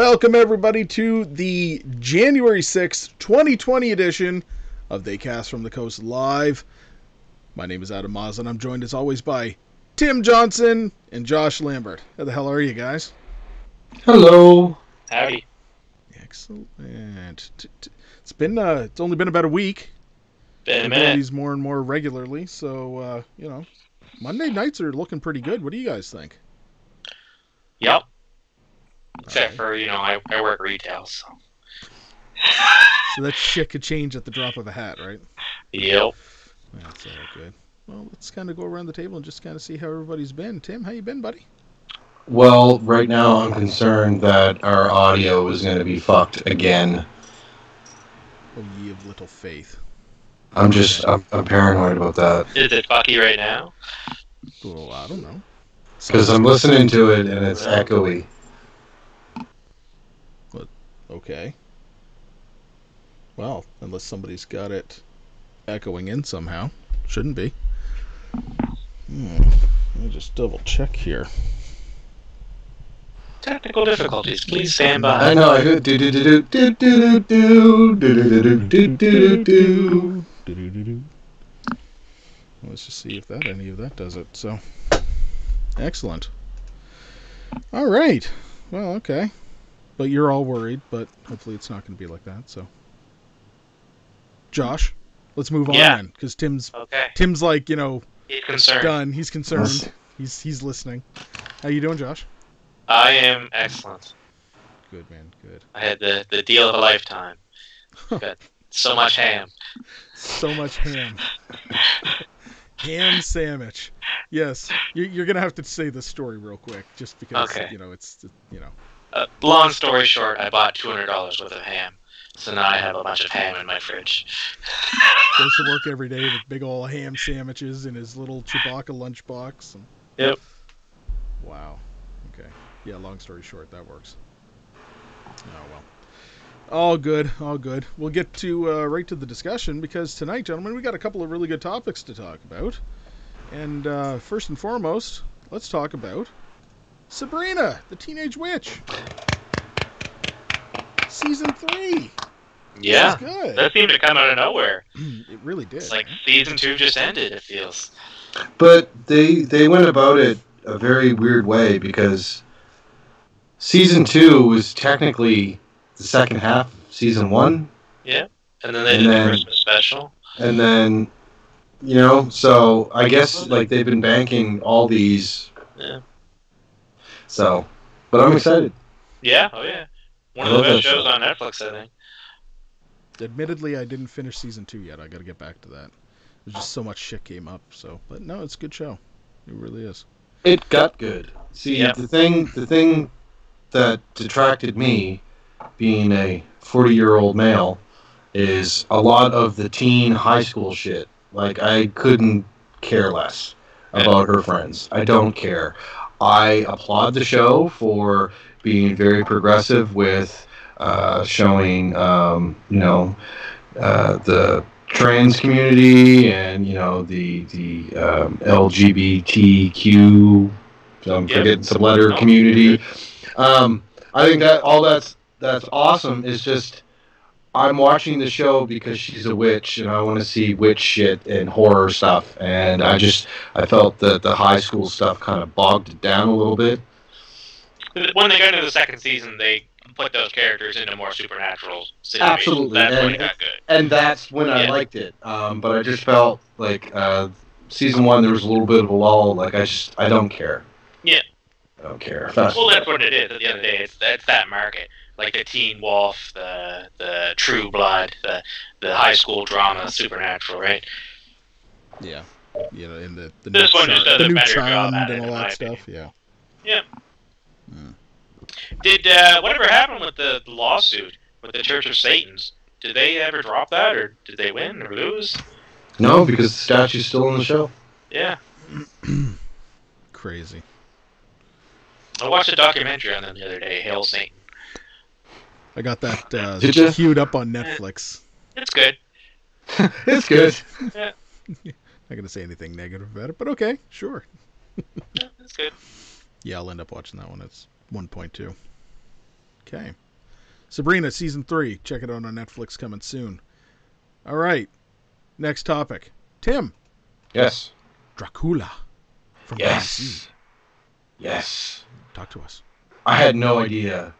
Welcome, everybody, to the January 6th, 2020 edition of They Cast from the Coast Live. My name is Adam Maz, and I'm joined as always by Tim Johnson and Josh Lambert. How the hell are you guys? Hello. Howdy. Excellent. T- t- It's been uh, it's only been about a week. Been a minute. these more and more regularly, so uh, you know, Monday nights are looking pretty good. What do you guys think? Yep. Except for, you know, I, I work retail, so. So that shit could change at the drop of a hat, right? Yep. That's all good. Well, let's kind of go around the table and just kind of see how everybody's been. Tim, how you been, buddy? Well, right now I'm concerned that our audio is going to be fucked again. Oh, ye of little faith. I'm just, I'm, I'm paranoid about that. Is it fucky right now? Well, I don't know. Because I'm listening to it and it's echoey. Okay. Well, unless somebody's got it echoing in somehow. Shouldn't be. Hmm. Let me just double check here. Technical difficulties. Please stand I by. know, I do do do do do do do do do do do do do. Do-do-do-do. Let's just see if that any of that does it. So, excellent. All right. Well, okay. But you're all worried, but hopefully it's not going to be like that. So, Josh, let's move on Yeah. then, because Tim's Okay. Tim's like you know He's concerned. done. He's concerned. He's he's listening. How you doing, Josh? I am excellent. Good man. Good. I had the, the deal of a lifetime. Got so much ham. So much ham. ham sandwich. Yes, you, you're gonna have to say the story real quick, just because Okay. you know it's you know. Uh, long story short, I bought $200 worth of ham. So now I have a bunch of ham in my fridge. goes to work every day with big old ham sandwiches in his little Chewbacca lunchbox. And... Yep. Wow. Okay. Yeah. Long story short, that works. Oh well. All good. All good. We'll get to uh, right to the discussion because tonight, gentlemen, we got a couple of really good topics to talk about. And uh, first and foremost, let's talk about Sabrina, the Teenage Witch. Season three. Yeah. That good. That seemed to come out of nowhere. it really did. It's like season two just ended, it feels. But they they went about it a very weird way because season two was technically the second half of season one, Yeah, And then they And did then- the Christmas special. and then you know, so I guess like they've been banking all these. Yeah. So, but I'm excited. Yeah, oh yeah. One I of the best shows show. on Netflix, I think. Admittedly, I didn't finish season two yet. I got to get back to that. There's just so much shit came up. So, but no, it's a good show. It really is. It got good. See, Yep. the thing, the thing that detracted me, being a 40 year old male, is a lot of the teen high school shit. Like, I couldn't care less about her friends. I don't care. I applaud the show for being very progressive with uh, showing, um, you know, uh, the trans community and you know the the um, LGBTQ. I'm Yeah. forgetting some letter community. Um, I think that all that's that's awesome. Is just I'm watching the show because she's a witch and I want to see witch shit and horror stuff. And I just I felt that the high school stuff kind of bogged it down a little bit. When they got into the second season, they put those characters into more supernatural situations. Absolutely, That's when and- it got good. and that's when I liked it. Um, but I just felt like uh, season one there was a little bit of a lull. Like I just I don't care. Yeah. I don't care. Fast Well, that's what it is. At the end of the day, it's, it's that market. Like the Teen Wolf, the the True Blood, the the high school drama, supernatural, right? Yeah. You know, in the the This new, one just does the new better job at and all that stuff. Yeah. Yeah. Mm. Did uh, whatever happened with the lawsuit with the Church of Satan's? Did they ever drop that, or did they win or lose? No, because the statue's still on the show. Yeah, Crazy. I watched a documentary on them the other day. Hail Satan. I got that uh, Did ya? queued up on Netflix. It's good. it's good. Not gonna say anything negative about it, but okay, sure. Yeah, It's good. Yeah, I'll end up watching that one. It's 1.2. Okay. Sabrina season three. Check it out on Netflix coming soon. All right. Next topic. Tim. Yes. Dracula. From Yes. BBC. Yes. Talk to us. I had no idea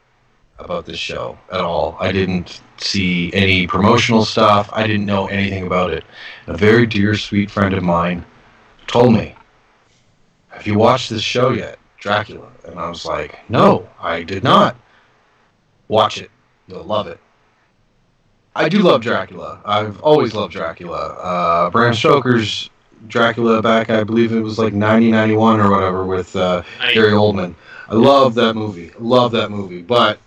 about this show at all. I didn't see any promotional stuff. I didn't know anything about it. A very dear, sweet friend of mine told me, Have you watched this show yet? Dracula. And I was like, No, I did not. Watch it. You'll love it. I do love Dracula. I've always loved Dracula. Uh, Bram Stoker's Dracula back, I believe it was like 1991 or whatever, with uh, Gary Oldman. I love that movie. Love that movie. But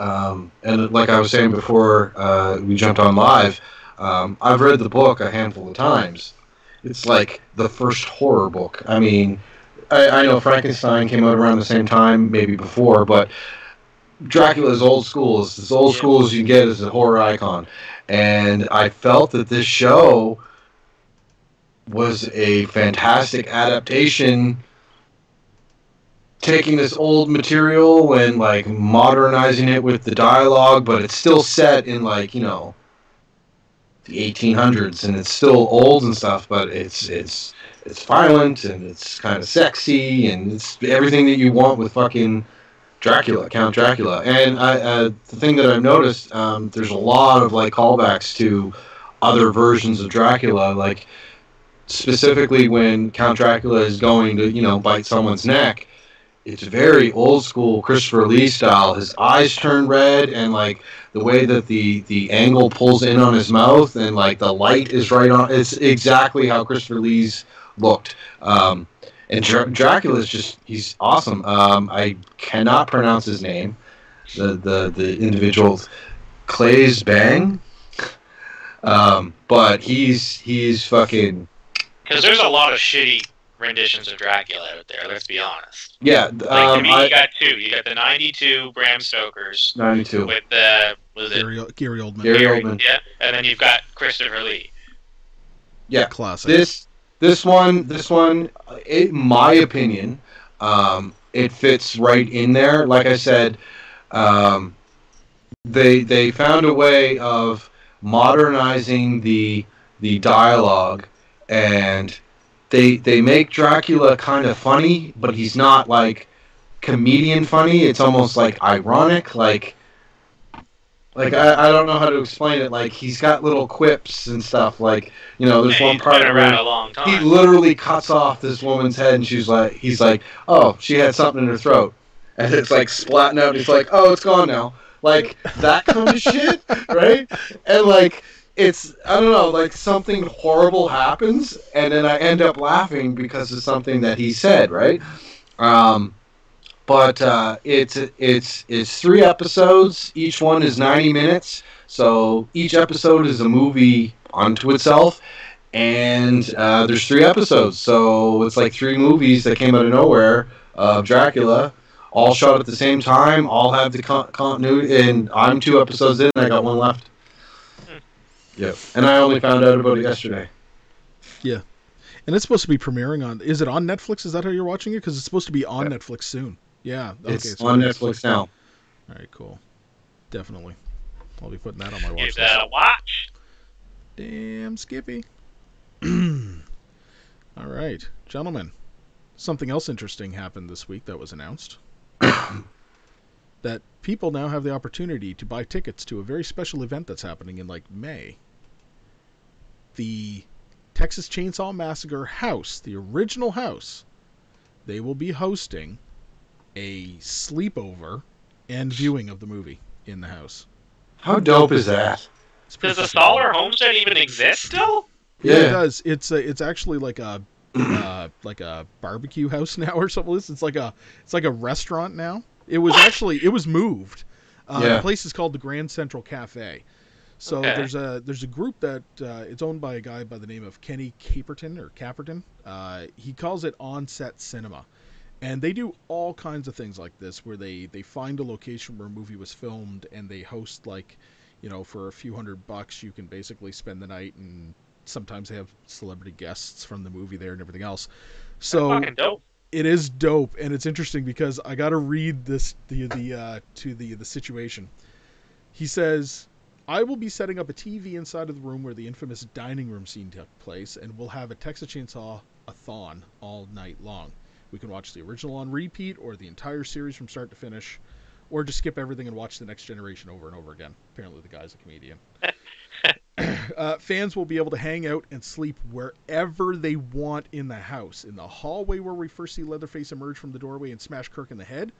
um, and like I was saying before uh, we jumped on live, um, I've read the book a handful of times. It's like the first horror book. I mean, I, I know Frankenstein came out around the same time, maybe before, but Dracula is old school. It's as old school as you get as a horror icon. And I felt that this show was a fantastic adaptation taking this old material and like modernizing it with the dialogue, but it's still set in like you know the 1800s, and it's still old and stuff, but it's it's it's violent and it's kind of sexy and it's everything that you want with fucking Dracula, Count Dracula. And I, uh, the thing that I've noticed, um, there's a lot of like callbacks to other versions of Dracula, like specifically when Count Dracula is going to you know bite someone's neck it's very old school Christopher Lee style. His eyes turn red, and like the way that the the angle pulls in on his mouth, and like the light is right on. It's exactly how Christopher Lee's looked. Um, and Dra- Dracula is just he's awesome. Um, I cannot pronounce his name. The the the individual Claes Bang. Um, but he's he's fucking Because there's a lot of shitty renditions of Dracula out there. Let's be honest. yeah. Like to Um, me, you got two. You got the '92 Bram Stoker's ninety two. with the was it Gary, Gary Oldman. Gary Gary- Oldman. Yeah, and then you've got Christopher Lee. Yeah. Classic. this this one this one in my opinion um, it fits right in there like i said um, they they found a way of modernizing the the dialogue and they they make dracula kind of funny but he's not like comedian funny. It's almost like ironic like like I, I don't know how to explain it. Like he's got little quips and stuff. Like you know there's Yeah, one part where around a long he literally cuts off this woman's head and she's like he's like oh she had something in her throat. And it's like splatting out. And he's like oh it's gone now. Like that kind of shit right? And like it's i don't know like something horrible happens and then i end up laughing because of something that he said right um but uh, it's it's it's three episodes each one is 90 minutes so each episode is a movie unto itself and uh, there's three episodes, so it's like three movies that came out of nowhere of Dracula, all shot at the same time, all have the con- continuity. And I'm two episodes in, I got one left. Yep, and I only found out about it yesterday. Yeah. And it's supposed to be premiering on. Is it on Netflix? Is that how you're watching it? Because it's supposed to be on Yeah. Netflix soon. Yeah. Okay. It's so on it's- Netflix now. All right. Cool. Definitely. I'll be putting that on my watch Give list. that a watch. Damn, Skippy. All right, gentlemen. Something else interesting happened this week that was announced. that people now have the opportunity to buy tickets to a very special event that's happening in like May. The Texas Chainsaw Massacre house, the original house, they will be hosting a sleepover and viewing of the movie in the house. How dope is that? Does the fucking Stoller cool. Homestead even exist still? Yeah, it does. It's a, it's actually like a uh, like a barbecue house now or something. It's like a it's like a restaurant now. It was What? actually it was moved. Uh, Yeah. The place is called the Grand Central Cafe. So Okay. there's a there's a group that uh, it's owned by a guy by the name of Kenny Caperton or Caperton. Uh, he calls it on-set cinema, and they do all kinds of things like this where they they find a location where a movie was filmed and they host like, you know, for a few hundred bucks you can basically spend the night and sometimes they have celebrity guests from the movie there and everything else. So it is dope, and it's interesting because I got to read this the the uh, to the the situation. He says, "I will be setting up a TV inside of the room where the infamous dining room scene took place, and we'll have a Texas Chainsaw a thon all night long. We can watch the original on repeat or the entire series from start to finish, or just skip everything and watch the next generation over and over again. Apparently, the guy's a comedian." uh, fans will be able to hang out and sleep wherever they want in the house. In the hallway where we first see Leatherface emerge from the doorway and smash Kirk in the head,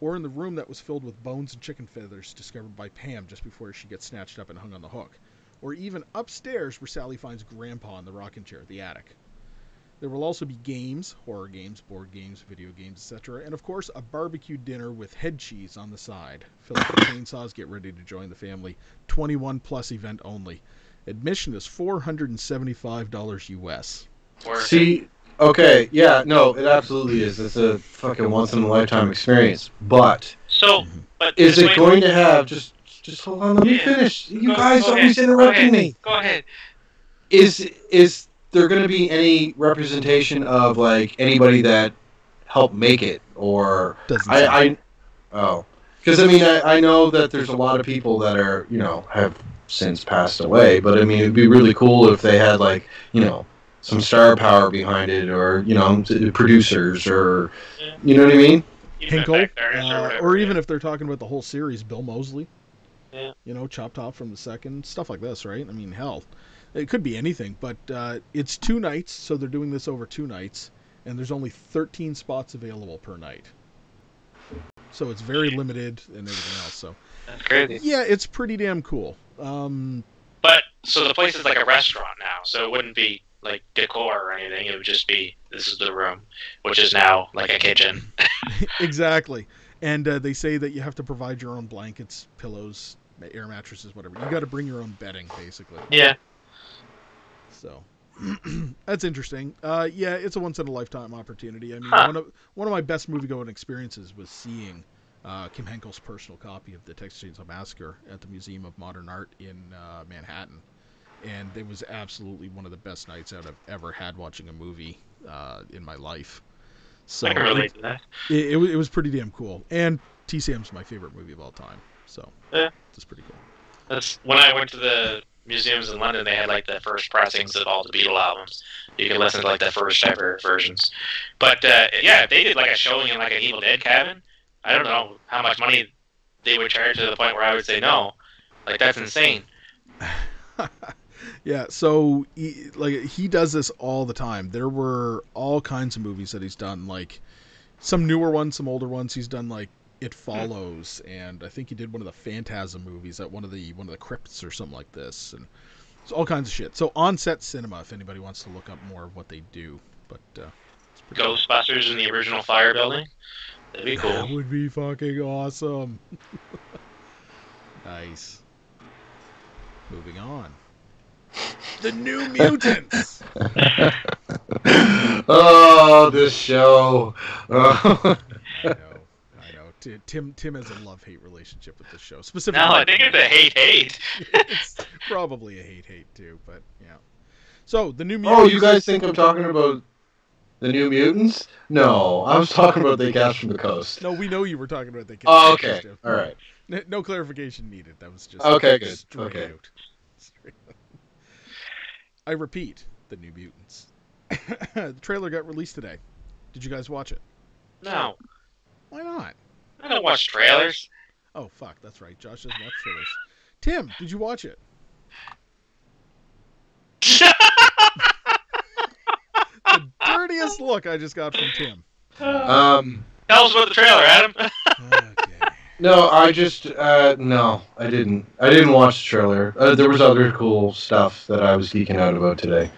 or in the room that was filled with bones and chicken feathers discovered by Pam just before she gets snatched up and hung on the hook, or even upstairs where Sally finds Grandpa in the rocking chair, at the attic. There will also be games, horror games, board games, video games, etc., and of course a barbecue dinner with head cheese on the side. Fill up the chainsaws, get ready to join the family. 21 plus event only. Admission is $475 US. See, okay, yeah, no, it absolutely is. It's a fucking once in a lifetime experience. But so, but is it going to have just just hold on, let me Yeah. finish. You go- guys go always ahead, interrupting go me. Go ahead. Is is there going to be any representation of like anybody that helped make it or Doesn't. I, I oh because I mean I, I know that there's a lot of people that are you know have since passed away but I mean it'd be really cool if they had like you know some star power behind it or you know producers or you know what I mean Even Henkel, uh, or even if they're talking about the whole series, Bill Moseley. Yeah. You know, Chop Top from the second, stuff like this, right? I mean, hell, it could be anything, but uh, it's two nights, so they're doing this over two nights, and there's only 13 spots available per night. So it's very limited and everything else. So That's crazy. yeah, it's pretty damn cool. Um, But so the place is like a restaurant now, so it wouldn't be like decor or anything. It would just be this is the room, which is now like a kitchen. exactly. And uh, they say that you have to provide your own blankets, pillows, air mattresses, whatever. You got to bring your own bedding, basically. Yeah. So that's interesting. Uh, yeah, it's a once in a lifetime opportunity. I mean, Huh. one of one of my best movie going experiences was seeing uh, Kim Henkel's personal copy of the Texas Chainsaw Massacre at the Museum of Modern Art in uh, Manhattan, and it was absolutely one of the best nights out I've ever had watching a movie uh, in my life. So I can relate to that. it, it, it was pretty damn cool. And T. Sam's my favorite movie of all time. So Yeah. it's pretty cool. That's when I went to the museums in London. They had like the first pressings of all the Beatle albums. You could listen to like the first ever versions. But uh, yeah, they did like a showing in like an Evil Dead cabin, I don't know how much money they would charge to the point where I would say no. Like that's insane. yeah, so he, like he does this all the time. There were all kinds of movies that he's done, like some newer ones, some older ones. He's done like It Follows, and I think he did one of the Phantasm movies at one of the one of the crypts or something like this, and it's all kinds of shit. So on set cinema, if anybody wants to look up more of what they do, but uh, pretty cool. Ghostbusters in the original fire building. That'd be cool. That would be fucking awesome. nice. Moving on. The New Mutants. oh this show Oh. I know. I know. Tim Tim has a love hate relationship with this show. Specifically. No, I think it's a hate hate. it's probably a hate hate too, but yeah. So the New Mutants. oh you guys think I'm talking about the New Mutants no I was talking about the cast from the coast No, we know you were talking about the. oh okay all right N- No clarification needed. That was just Okay, good. Okay. out. Straight out. I repeat, the New Mutants. the trailer got released today. Did you guys watch it? No, Why not? I don't watch trailers. Oh fuck, that's right. Josh doesn't watch trailers. Tim, did you watch it? The dirtiest look I just got from Tim. um Tell us about the trailer, Adam. Okay. No, I just uh, no, I didn't. I didn't watch the trailer. Uh, there was other cool stuff that I was geeking out about today.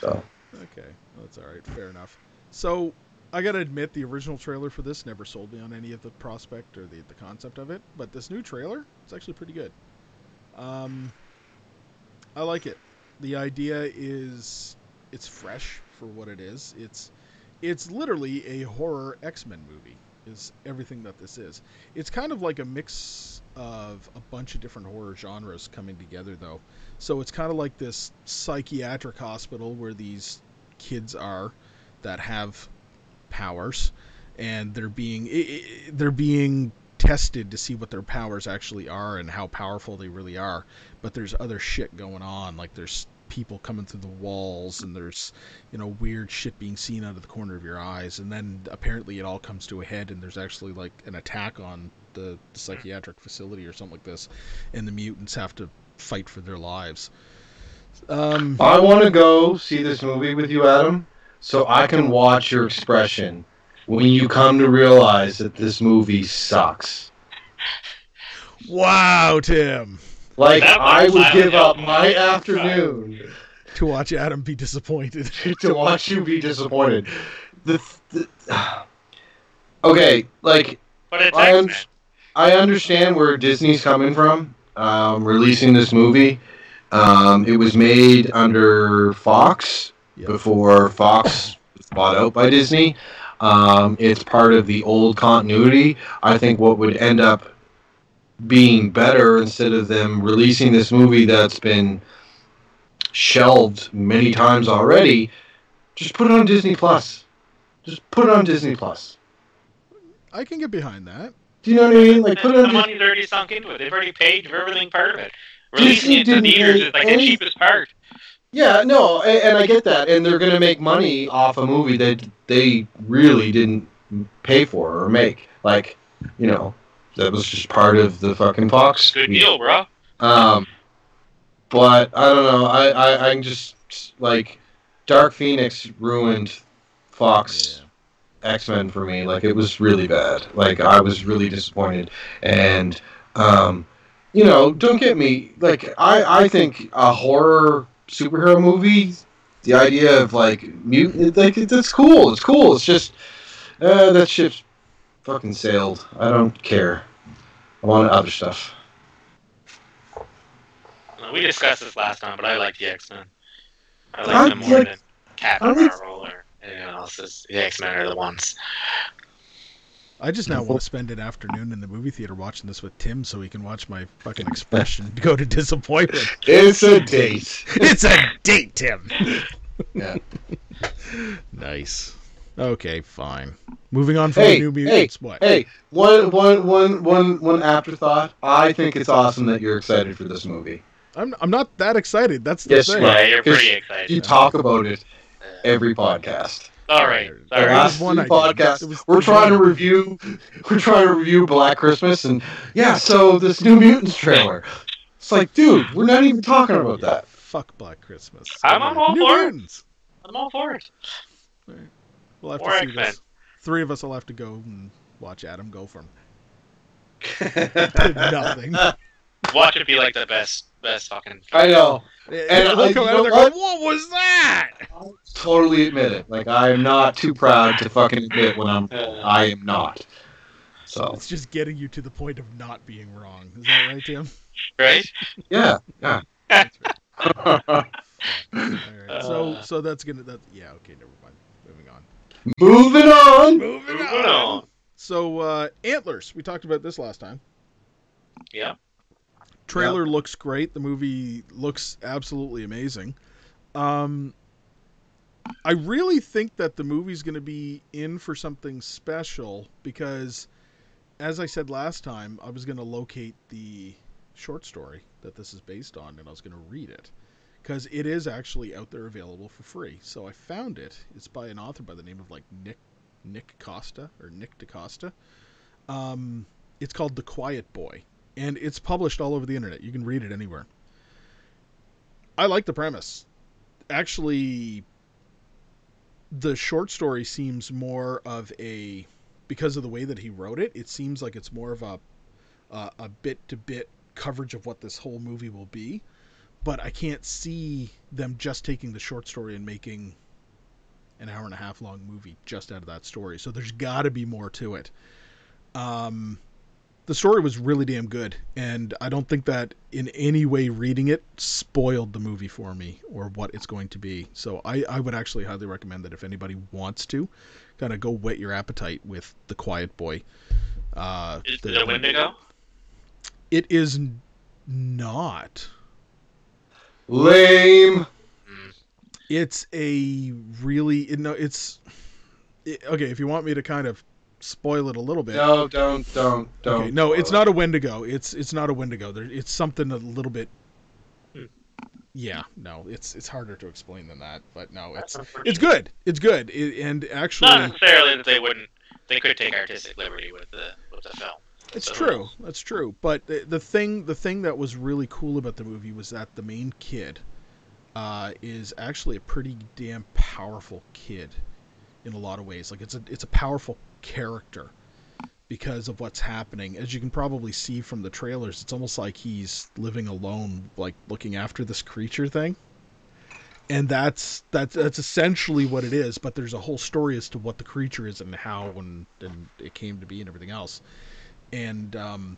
So Okay, that's all right. Fair enough. So, I gotta admit, the original trailer for this never sold me on any of the prospect or the, the concept of it. But this new trailer, it's actually pretty good. Um, I like it. The idea is it's fresh for what it is. It's it's literally a horror X Men movie. Is everything that this is. It's kind of like a mix of a bunch of different horror genres coming together, though. So it's kind of like this psychiatric hospital where these kids are that have powers, and they're being they're being tested to see what their powers actually are and how powerful they really are. But there's other shit going on, like there's people coming through the walls, and there's you know weird shit being seen out of the corner of your eyes, and then apparently it all comes to a head, and there's actually like an attack on the psychiatric facility or something like this, and the mutants have to fight for their lives. Um, I want to go see this movie with you, Adam, so I can watch your expression when you come to realize that this movie sucks. wow, Tim, Like That I would I give up my afternoon to watch Adam be disappointed. to watch you be disappointed. The, the okay, like But it's I, X un- I understand where Disney's coming from, um, releasing this movie. Um, it was made under Fox Yep. before Fox was bought out by Disney. Um, it's part of the old continuity. I think what would end up being better instead of them releasing this movie that's been shelved many times already, just put it on Disney Plus. Just put it on Disney Plus. I can get behind that. Do you know what I mean? Like put it the on. Dis- money's already sunk into it. They've already paid for everything part of it. Disney Releasing it to didn't theaters is like any- the cheapest part. Yeah, no, and, and I get that, and they're gonna make money off a movie that they really didn't pay for or make. Like, you know, that was just part of the fucking Fox. Good deal, bro. Um, but I don't know. I I I'm just like Dark Phoenix ruined Fox X Men for me. Like it was really bad. Like I was really disappointed, and um, you know, don't get me. Like I I think a horror superhero movie, the idea of like mutant, like that's cool. It's cool. It's just uh, that ship's fucking sailed. I don't care. I want other stuff. Uh, We discussed this last time, but I like the X Men. I I like them more like- than Captain I like- Marvel or anyone else's. The X Men are the ones. I just now want to spend an afternoon in the movie theater watching this with Tim so he can watch my fucking expression go to disappointment. It's a date. it's a date, Tim. Yeah. Nice. Okay, fine. Moving on from Hey, the new mutants. what? Hey, one, one, one, one, one afterthought. I think it's awesome that you're excited for this movie. I'm I'm not that excited. That's the Yes, thing. you are. Yeah, you're pretty excited. You talk about it every podcast. All right, The all The last last one two I did. podcasts, It was we're trying to review. We're trying to review Black Christmas, and yeah, so this New Mutants trailer. It's like, dude, we're not even talking about that. Fuck Black Christmas. I'm all New for it. Mutants. I'm all for it. We'll have Or to see X-Men. this. Three of us will have to go and watch Adam go from nothing. Watch it be like the best, best fucking. I know. and I- we'll you out know what? going, what was that? Totally admit it. Like I am not too proud to fucking admit when I'm. I am not. So It's just getting you to the point of not being wrong. Is that right, Tim? right? yeah, yeah. All right. so Uh. so that's gonna that yeah okay never mind. Moving on. Moving on. Moving Moving on. on. So uh, antlers. We talked about this last time. Yeah. Trailer looks great. The movie looks absolutely amazing. Um, I really think that the movie's going to be in for something special because, as I said last time, I was going to locate the short story that this is based on and I was going to read it because it is actually out there available for free. So I found it. It's by an author by the name of like Nick Nick Costa or Nick DaCosta. Um, it's called The Quiet Boy and it's published all over the internet. You can read it anywhere. I like the premise. Actually, the short story seems more of a because of the way that he wrote it. It seems like it's more of a a, a bit to bit coverage of what this whole movie will be. But I can't see them just taking the short story and making an hour and a half long movie just out of that story. So there's got to be more to it. Um, the story was really damn good, and I don't think that in any way reading it spoiled the movie for me or what it's going to be. So I, I would actually highly recommend that if anybody wants to, kind of go whet your appetite with The Quiet Boy. Uh, Is the- it a Wendigo? It is not. Lame. It's a really you know it's I- okay, if you want me to kind of spoil it a little bit. No, don't, don't, don't. Okay, no, it's spoil not a Wendigo. It's it's not a Wendigo. There, it's something a little bit. Hmm. Yeah, no, it's it's harder to explain than that. But no, it's it's good. It's good. It, and actually, Not necessarily that they wouldn't. They could take artistic liberty with the with the film. It's So- true. That's true. But the, the thing the thing that was really cool about the movie was that the main kid uh, is actually a pretty damn powerful kid in a lot of ways. Like it's a it's a powerful character because of what's happening. As you can probably see from the trailers, it's almost like he's living alone, like looking after this creature thing. And that's that's that's essentially what it is. But there's a whole story as to what the creature is and how and, and it came to be and everything else and um,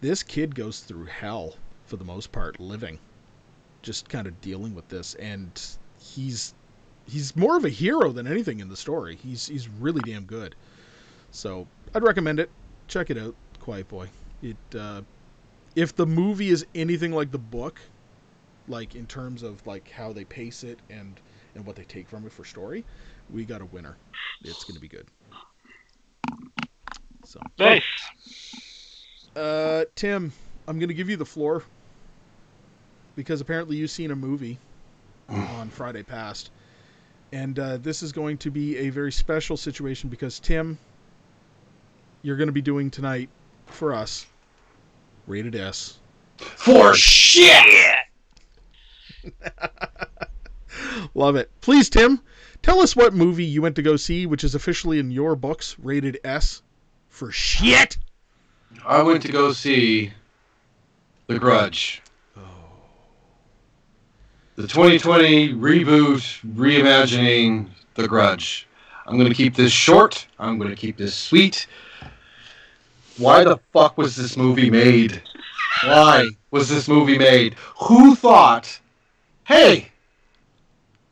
this kid goes through hell for the most part living just kind of dealing with this. And he's he's more of a hero than anything in the story. He's he's really damn good. So i'd recommend it. Check it out quiet boy. It uh, if the movie is anything like the book like in terms of like how they pace it and and what they take from it for story we got a winner. It's going to be good so Nice. uh, Tim, I'm going to give you the floor because apparently you've seen a movie on Friday past. And uh, this is going to be a very special situation because, Tim, you're going to be doing tonight for us rated S. For shit! Love it. Please, Tim, tell us what movie you went to go see, which is officially in your books rated S for shit. I went to go see The Grudge. The 2020 reboot, reimagining The Grudge. I'm going to keep this short. I'm going to keep this sweet. Why the fuck was this movie made? Why was this movie made? Who thought, hey,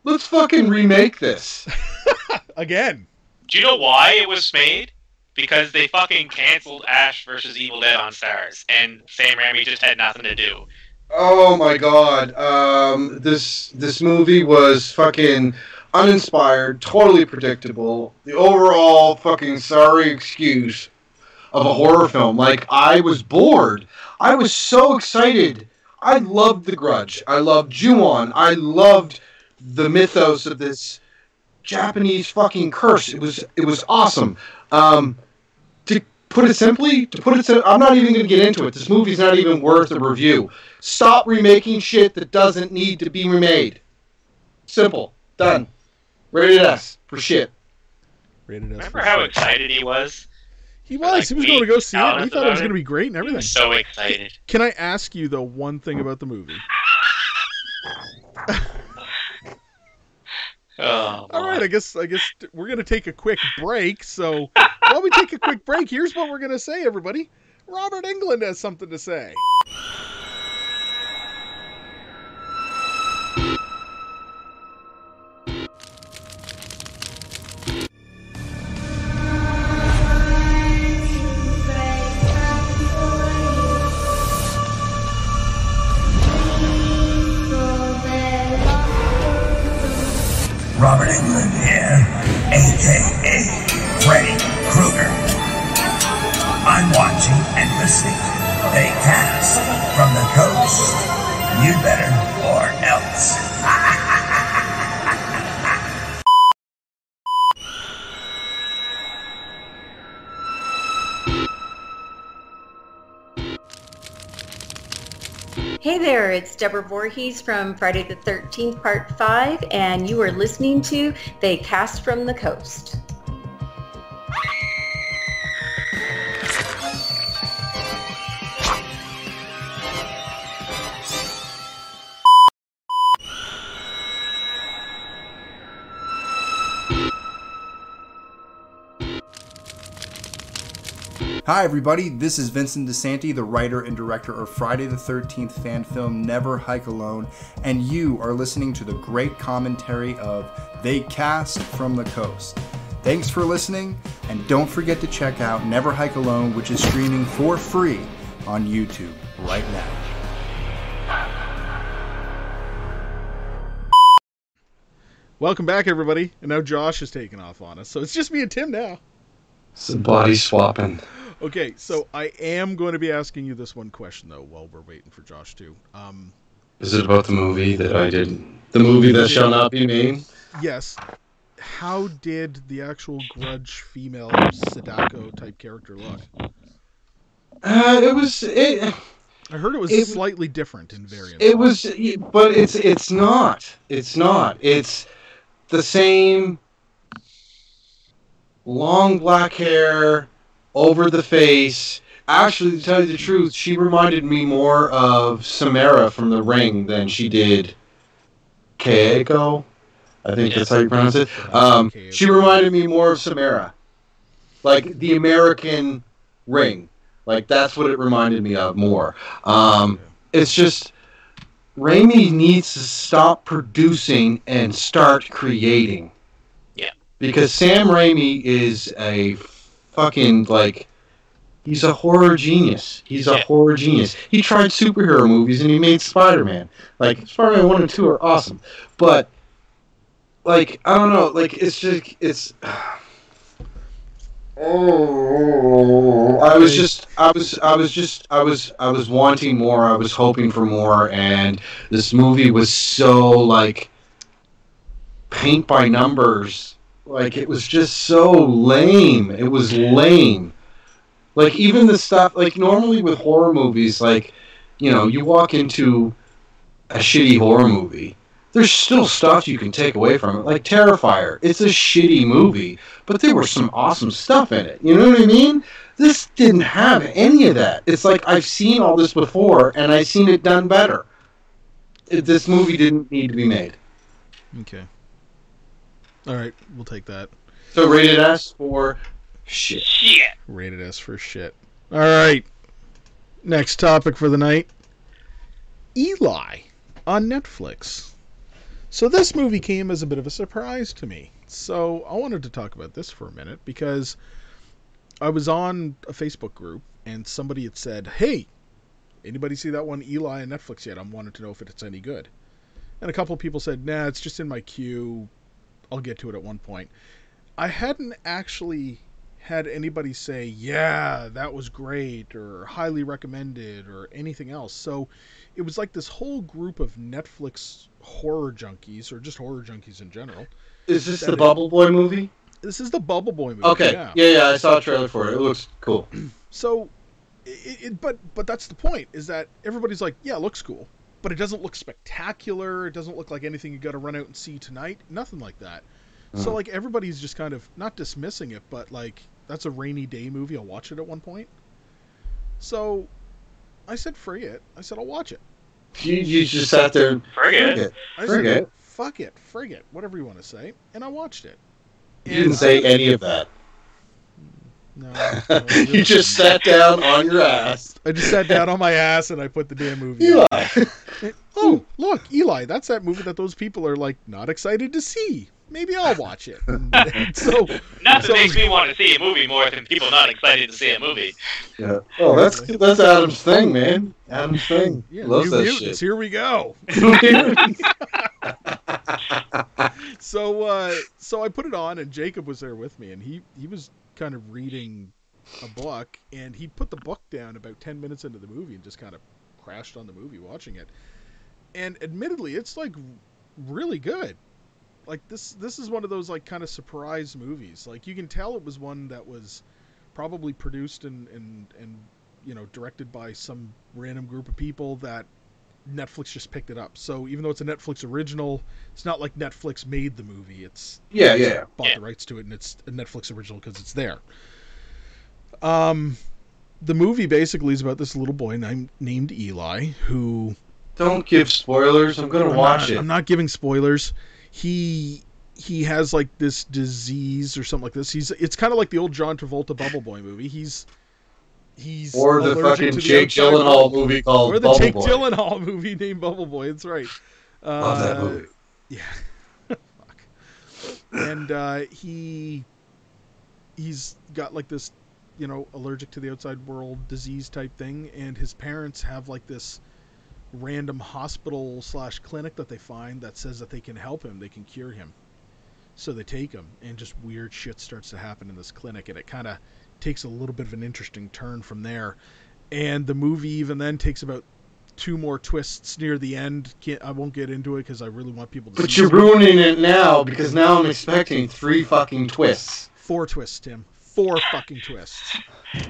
let's fucking remake this? Again. Do you know why it was made? Because they fucking canceled Ash versus Evil Dead on Starz, and Sam Raimi just had nothing to do. Oh my god. Um, this this movie was fucking uninspired, totally predictable. The overall fucking sorry excuse of a horror film. Like I was bored. I was so excited. I loved The Grudge. I loved Ju-on. I loved the mythos of this Japanese fucking curse. It was it was awesome. Um, put it simply, to put it, sim- I'm not even going to get into it. This movie's not even worth a review. Stop remaking shit that doesn't need to be remade. Simple. Done. Rated S for shit. Rated S. Remember for how shit. excited he was? He was. like, he was going to go see it. out He thought it was going to be great and He everything. was so excited. Can I ask you though one thing about the movie? Oh, All right. I guess I guess we're gonna take a quick break. So while we take a quick break, here's what we're gonna say, everybody. Robert Englund has something to say. Deborah Voorhees from Friday the 13th, Part 5, and you are listening to They Cast from the Coast. Hi, everybody. This is Vincent DiSanti, the writer and director of Friday the 13th fan film Never Hike Alone, and you are listening to the great commentary of They Cast from the Coast. Thanks for listening, and don't forget to check out Never Hike Alone, which is streaming for free on YouTube right now. Welcome back, everybody. And now Josh is taking off on us, so it's just me and Tim now. It's a body swapping. Okay, so I am going to be asking you this one question though, while we're waiting for Josh too. Um, Is it about the movie that I did? The movie that shall not be named? yes. How did the actual Grudge female Sadako type character look? Uh, it was it. I heard it was It- slightly different in variants. It was, but it's it's not. It's not. It's the same long black hair over the face. Actually, to tell you the truth, she reminded me more of Samara from The Ring than she did Keiko. I think that's how you pronounce it. Um, she reminded me more of Samara, like the American Ring. Like that's what it reminded me of more. Um, it's just Raimi needs to stop producing and start creating. Yeah. Because Sam Raimi is a fucking like he's a horror genius. He's a Yeah. horror genius. He tried superhero movies and he made Spider-Man. Like Spider-Man 1 and 2 are awesome. But like I don't know, like it's just it's Oh, I was just, I was, I was just, I was, I was wanting more. I was hoping for more, and this movie was so like paint by numbers. Like it was just so lame. It was lame. Like even the stuff, like normally with horror movies, like you know, you walk into a shitty horror movie. There's still stuff you can take away from it, like Terrifier. It's a shitty movie, but there was some awesome stuff in it. You know what I mean? This didn't have any of that. It's like I've seen all this before, and I've seen it done better. It, this movie didn't need to be made. Okay. All right, we'll take that. So rated S for shit. Shit. Rated S for shit. All right. Next topic for the night Eli on Netflix. So, this movie came as a bit of a surprise to me. So, I wanted to talk about this for a minute because I was on a Facebook group and somebody had said, Hey, anybody see that one Eli on Netflix yet? I'm wanted to know if it's any good. And a couple of people said, Nah, it's just in my queue. I'll get to it at one point. I hadn't actually had anybody say, yeah, that was great, or highly recommended, or anything else. So it was like this whole group of Netflix horror junkies, or just horror junkies in general. Is this the Bubble Boy movie? This is the Bubble Boy movie. Okay. Yeah. Yeah, yeah, I saw a trailer for it. It looks cool. So, it, it, but but that's the point is that everybody's like, yeah, it looks cool, but it doesn't look spectacular. It doesn't look like anything you got to run out and see tonight. Nothing like that. So Mhm. like everybody's just kind of not dismissing it, but like that's a rainy day movie. I'll watch it at one point. So, I said, free it. I said, I'll watch it. You, you just sat there and Frig it. it. I Frig said, it. fuck it, frig it, whatever you want to say, and I watched it. You didn't say any of that. No, no, I you just sat down on your ass. I just sat down on my ass and I put the damn movie. on. Eli. Oh, look, Eli, that's that movie that those people are like not excited to see. Maybe I'll watch it. And, and so, Nothing So- makes me want to see a movie more than people not excited to see a movie. Yeah. Oh, that's that's Adam's thing, man. Adam's thing. yeah, Loves that Mutants, here we go. So, uh, so I put it on, and Jacob was there with me, and he he was kind of reading a book, and he put the book down about ten minutes into the movie and just kind of crashed on the movie watching it. And admittedly, it's like really good. Like this this is one of those like kind of surprise movies. Like you can tell it was one that was probably produced and and and you know directed by some random group of people that Netflix just picked it up. So even though it's a Netflix original, it's not like Netflix made the movie. It's yeah, yeah. bought Yeah. the rights to it, and it's a Netflix original because it's there. Um, the movie basically is about this little boy named named Eli who Don't give spoilers. I'm gonna I'm watch not- it. I'm not giving spoilers. He he has like this disease or something like this. He's it's kind of like the old John Travolta Bubble Boy movie. He's he's or the fucking the Jake Gyllenhaal movie called Bubble. or the Bubble Jake Boy. Gyllenhaal movie named Bubble Boy. That's right. Uh, Love that movie. Yeah. Fuck. And uh, he he's got like this, you know, allergic to the outside world disease type thing, and his parents have like this random hospital slash clinic that they find that says that they can help him, they can cure him. So they take him, and just weird shit starts to happen in this clinic, and it kind of takes a little bit of an interesting turn from there. And the movie even then takes about two more twists near the end. Can't, I won't get into it because I really want people to. But see you're it. ruining it now because now I'm expecting three fucking twists. Four twists, Tim. Four fucking twists.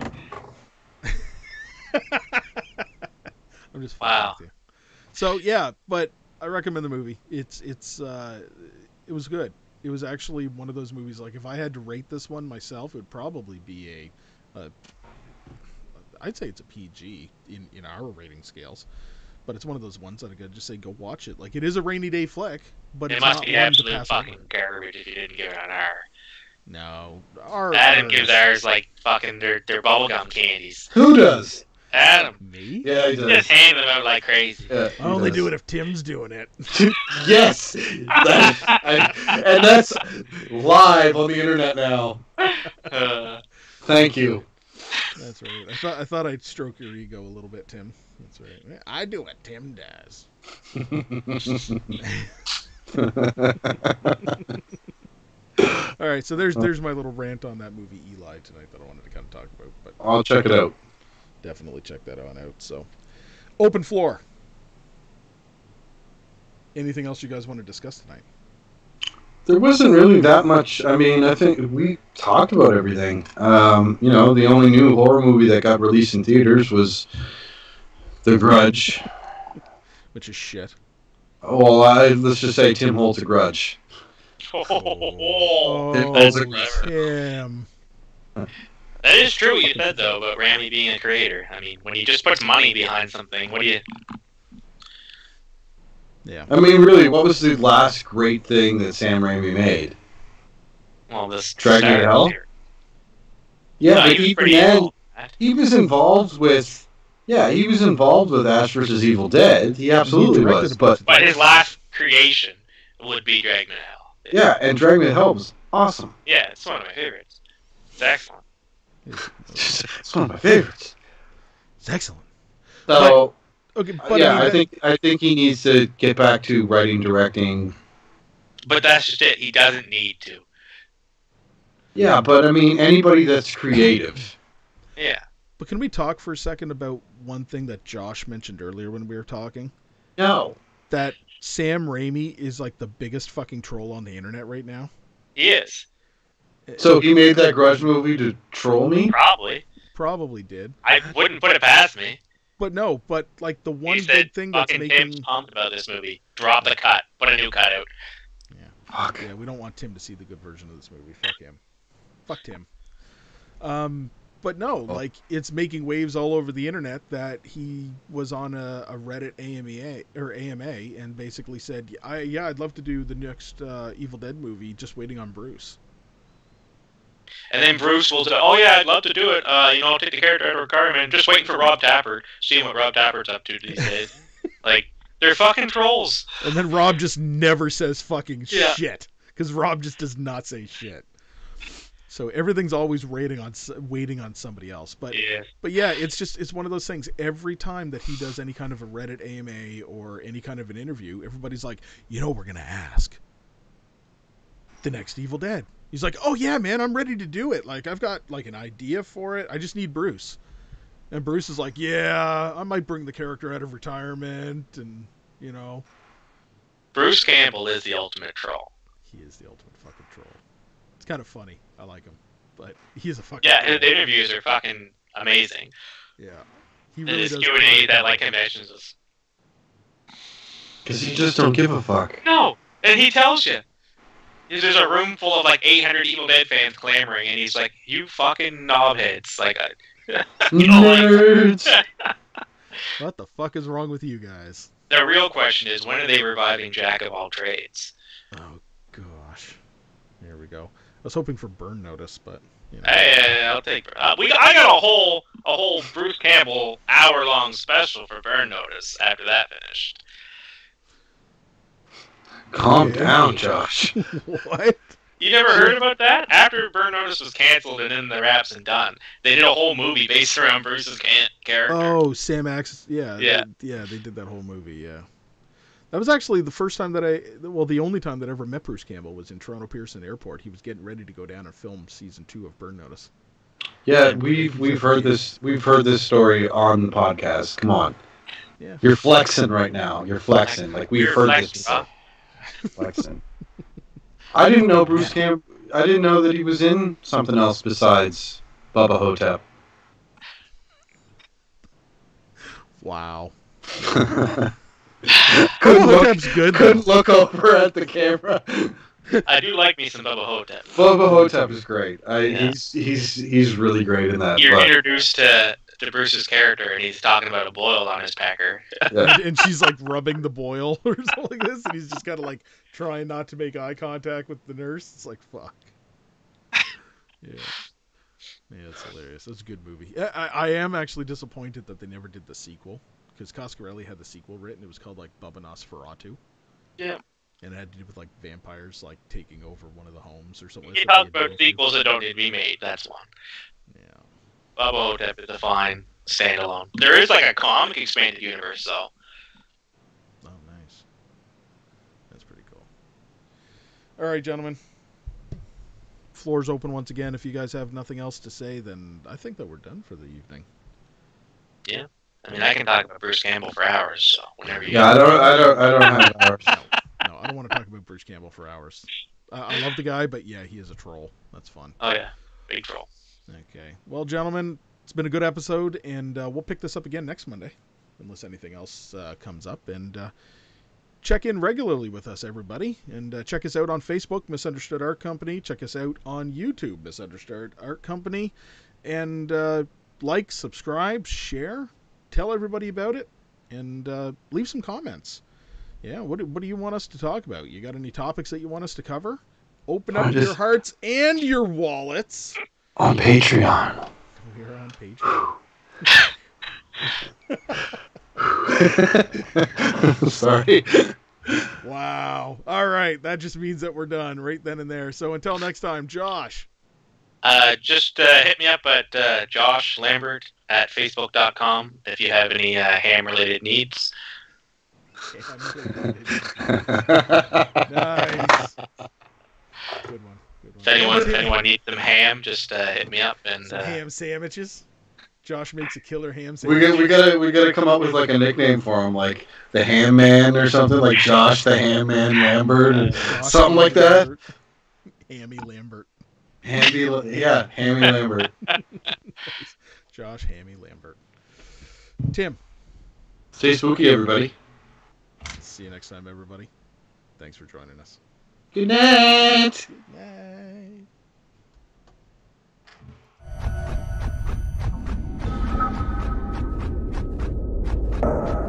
I'm just fucking Wow. with you. So yeah, but I recommend the movie. It's it's uh, it was good. It was actually one of those movies. Like if I had to rate this one myself, it would probably be a, a I'd say it's a PG in in our rating scales. But it's one of those ones that I could just say go watch it. Like it is a rainy day flick, but it it's must not be one to absolute pass fucking over. garbage if you didn't give it an R. No, our, Adam ours- gives ours like fucking their their bubblegum candies. Who does? Adam me. Yeah, he just does. handing them out like crazy. Yeah, I only do it if Tim's doing it. yes, That- I- and that's live on the internet now. Uh, Thank you. That's right. I thought I thought I'd stroke your ego a little bit, Tim. That's right. I do what Tim does. All right, so there's there's my little rant on that movie Eli tonight that I wanted to kind of talk about, but I'll check it out. Definitely check that on out. So, open floor. Anything else you guys want to discuss tonight? There wasn't really that much. I mean, I think we talked about everything. Um, you know, the only new horror movie that got released in theaters was The Grudge. Which is shit. Well, I, let's just say Tim holds a grudge. oh, That's a- Tim. That is true what you said though about Raimi being a creator. I mean, when he just puts money behind something, what do you? Yeah. I mean, really, what was the last great thing that Sam Raimi made? Well, this Dragon Saturday Hell? theater. Yeah, No, but he was even then, involved. he was involved with. Yeah, he was involved with Ash versus Evil Dead. He absolutely directed was. But But his last creation would be Dragon Hell. yeah, and Drag Me to Hell was awesome. Yeah, it's one of my favorites. It's excellent. It's one of my favorites. It's excellent. So Okay, uh, but yeah, I, mean, I think I think he needs to get back to writing, directing. But that's just it. He doesn't need to. Yeah, but I mean, anybody that's creative. Yeah. But can we talk for a second about one thing that Josh mentioned earlier when we were talking? No. That Sam Raimi is like the biggest fucking troll on the internet right now. He is. So he made that Grudge movie to troll me. Probably. Probably did. I wouldn't put it past me. But no, but like the one he said, big thing that's fucking making Tim's pumped about this movie. Drop the cut. Put a new cut out. Yeah. Fuck. Yeah, we don't want Tim to see the good version of this movie. Fuck him. Fuck Tim. Um, but no, Oh. like it's making waves all over the internet that he was on a, a Reddit AMA or AMA and basically said, "I yeah, I'd love to do the next uh, Evil Dead movie. Just waiting on Bruce." And then Bruce will say, "Oh yeah, I'd love to do it. Uh, you know, I'll take the character out of requirement. Just waiting for Rob Tapert, seeing what Rob Tapert's up to these days. like they're fucking trolls. And then Rob just never says fucking Yeah. shit because Rob just does not say shit. So everything's always waiting on waiting on somebody else. But Yeah. but yeah, it's just it's one of those things. Every time that he does any kind of a Reddit AMA or any kind of an interview, everybody's like, you know, we're gonna ask the next Evil Dead. He's like, oh yeah, man, I'm ready to do it. Like I've got like an idea for it. I just need Bruce. And Bruce is like, yeah, I might bring the character out of retirement, and you know, Bruce Campbell is the ultimate troll. he is the ultimate fucking troll. It's kind of funny. I like him, but he's a fucking Yeah, his interviews are fucking amazing. yeah. He And really his Q and A that like conventions is Because he just don't give a fuck. no, and he tells you. There's a room full of like 800 Evil Dead fans clamoring, and he's like, "You fucking knobheads!" Like, uh, like- Nerds. What the fuck is wrong with you guys? the real question is, when are they reviving Jack of all trades? Oh gosh. Here we go. I was hoping for burn notice, but you know. Hey, I'll take. Uh, we I got a whole a whole Bruce Campbell hour long special for Burn Notice after that finished. Calm Yeah. down, Josh. what? You never heard about that? After Burn Notice was canceled and then the wraps and done, they did a whole movie based around Bruce's can- character. Oh, Sam Axe. Yeah. Yeah. They, yeah, they did that whole movie. Yeah. That was actually the first time that I, well, the only time that I ever met Bruce Campbell was in Toronto Pearson Airport. He was getting ready to go down and film season two of Burn Notice. Yeah, we've we've heard this we've heard this story on the podcast. Come on. Yeah. You're flexing right now. You're flexing. Like we've You're heard flexing, this before. Flexing. I didn't know Bruce Camp I didn't know that he was in something else besides Bubba Ho-Tep. Wow. couldn't, look, Ho-Tep's good. couldn't look over at the camera. I do like me some Bubba Ho-Tep. Bubba Ho-Tep is great. I, Yeah. He's he's he's really great in that. You're but- introduced to, to Bruce's character, and he's talking about a boil on his packer. yeah. and, and she's like rubbing the boil or something like this, and he's just kind of like trying not to make eye contact with the nurse. It's like fuck. Yeah, yeah, it's hilarious. It's a good movie. I, I, I am actually disappointed that they never did the sequel because Coscarelli had the sequel written. It was called like Bubba Nosferatu. Yeah. And it had to do with like vampires like taking over one of the homes or something. You That's talk about sequels that don't need to be made. That's one. Yeah. Bubba Ho-Tep is a fine standalone. There is like a comic expanded universe, though. Oh, nice. That's pretty cool. All right, gentlemen. Floor's open once again. If you guys have nothing else to say, then I think that we're done for the evening. Yeah. I mean, I can talk about Bruce Campbell for hours. So whenever you. Yeah, I don't I don't I don't have hours. No, I don't want to talk about Bruce Campbell for hours. I, I love the guy, but yeah, he is a troll. That's fun. Oh yeah, big troll. Okay. Well, gentlemen, it's been a good episode, and uh, we'll pick this up again next Monday, unless anything else uh, comes up. And uh, check in regularly with us, everybody. And uh, check us out on Facebook, Misunderstood Art Company. Check us out on YouTube, Misunderstood Art Company. And uh, like, subscribe, share, tell everybody about it, and uh, leave some comments. Yeah, what do, what do you want us to talk about? You got any topics that you want us to cover? Open up your hearts and your wallets. On Patreon. We're on Patreon. Sorry. Wow. All right. That just means that we're done right then and there. So until next time, Josh. Uh, just uh, hit me up at uh, Josh Lambert at Facebook.com if you have any uh, ham related needs. Nice. Good one. Good one. If anyone, if anyone needs some ham, just uh, hit me up and Some uh, ham sandwiches. Josh makes a killer ham we sandwich. got we gotta we gotta come up with like a nickname for him, like the Ham Man or something, like Josh the Ham Man Lambert, and something like that. Lambert. Hammy Lambert. Hammy, yeah, Hammy Lambert. Josh Hammy Lambert. Tim. Stay spooky, everybody. See you next time, everybody. Thanks for joining us. Good night. Bye. Thank